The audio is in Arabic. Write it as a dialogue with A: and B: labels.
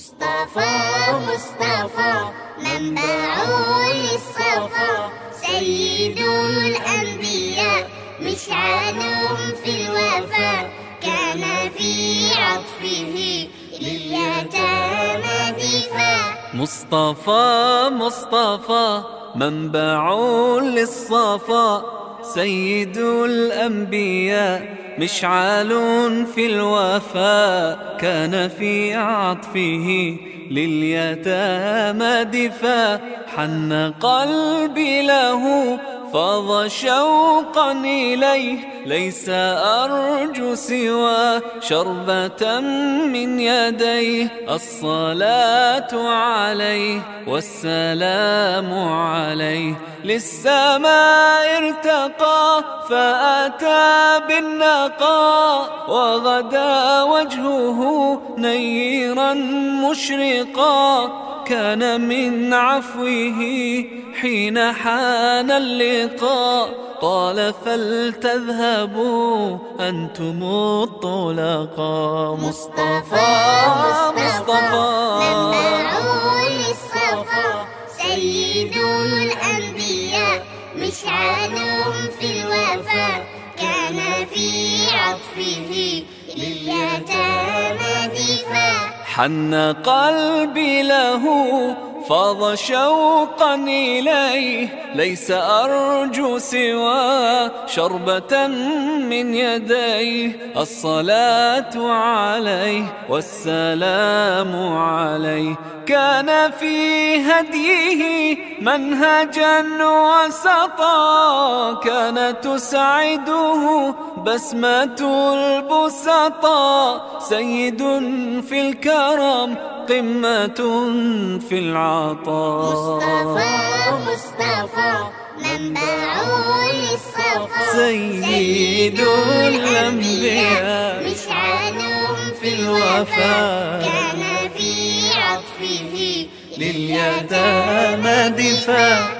A: مصطفى مصطفى منبع للصفا. سيد الأنبياء مشعل في الوفاء كان في عطفه لليتامى دفاع
B: مصطفى مصطفى منبع للصفا. سيد الأنبياء مشعل في الوفاء كان في عطفه لليتامى دفاع حن قلبي له فاض شوقا إليه ليس أرجو سوى شربة من يديه الصلاة عليه والسلام عليه. للسماء ارتقى فأتى بالنقاء وغدا وجهه نيرا مشرقا. كان من عفوه حين حان اللقاء. قال فلتذهبوا أنتم الطلقاء.
A: مصطفى مصطفى منبع للصفا. سيد الأنبياء مشعل في الوفاء كان في عطفه
B: حن قلبي له فاض شوقا إليه ليس أرجو سوى شربة من يديه. الصلاة عليه والسلام عليه. كان في هديه منهجا وسطا كان تسعده بسمة البسطاء. سيد في الكرم قمة في العطاء.
A: مصطفى مصطفى منبع للصفا.
B: سيد الأنبياء
A: مشعل في الوفاء كان
B: لليتامى دفاع.